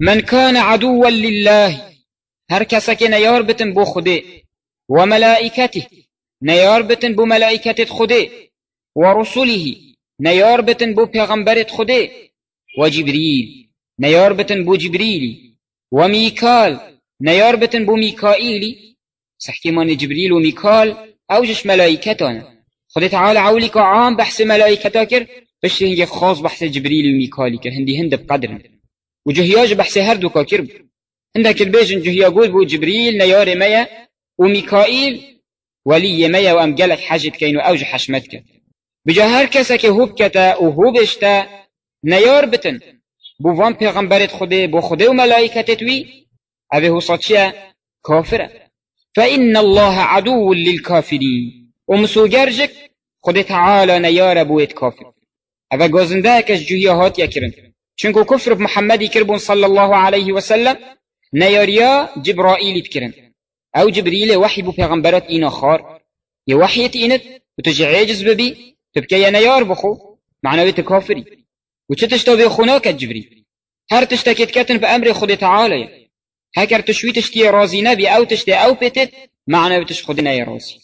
من كان عدوا لله هر که نیار بتن بو خوده و ملائکته نیار بتن بو ملائکت خوده و رسوله نیار بتن بو پیغمبرت خوده و جبریل نیار بتن بو جبریلی و میکال نیار بتن بو میکائیلی سحتمان جبريل وميكال أوجش ملائكتنا خد تعالى عولك عام بحث ملائكتا كر بش هنجي خاص بحث جبريل وميكال كر هندي هند بقدر وجهياج بحث هردو كر عندك البيجن جهيا قول بو جبريل نيار ميا وميكائيل ولي ميا وام جلك حاجت كينو أوج حشمتك بجا هر کسا که هوب کتا و هوبشتا نیار بتن. بو وان پیغمبرت خوده بو خوده و ملائکتت وی اوه هو صدشیا کافره. فإن الله عدو للكافرين ومسوجرجك خود تعالى نيار بويت كافر أفا قوزنده كش جوهي هات يكرن چونكو كفر بمحمد كربون صلى الله عليه وسلم نياريا جبرائيل تكرن أو جبريل وحي بو پیغمبرات إينا خار. يا وحيت إينت وتجي عاجز ببي تبكي يا نيار بخو. معنى كافري وتشتو بخناك جبريل هر تشتكيت كتن بأمر خود تعالى هكر تشوي تشتي رازي نبي أو تشتي أو بتت معنى بتش خدنا يا رازي